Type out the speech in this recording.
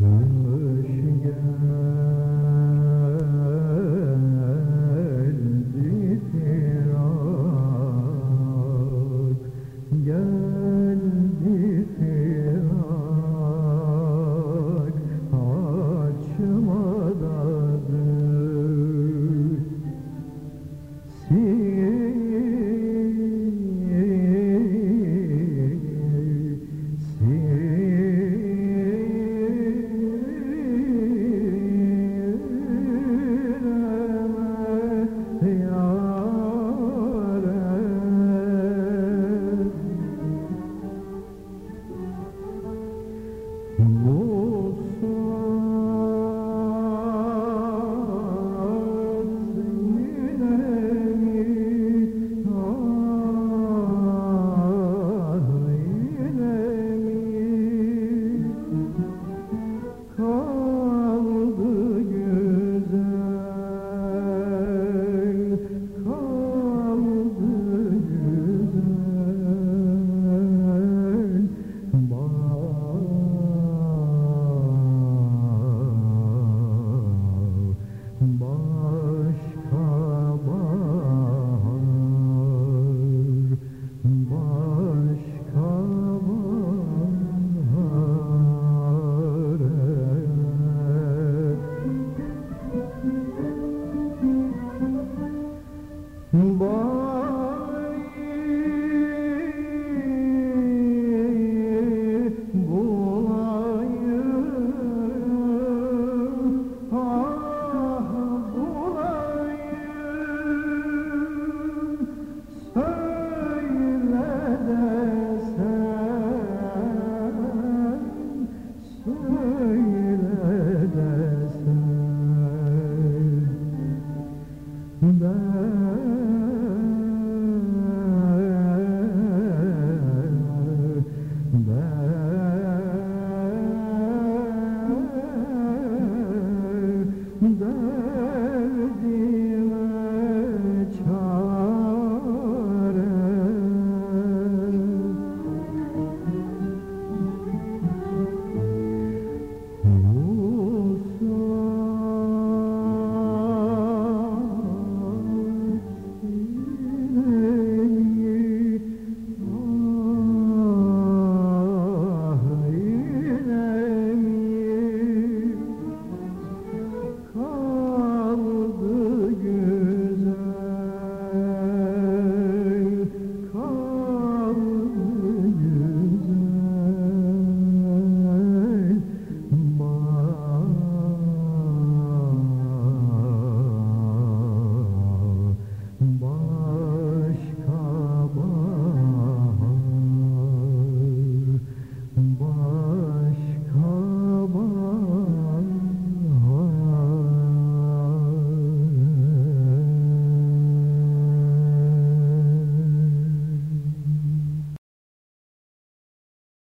geldi firak geldi Mm-hmm.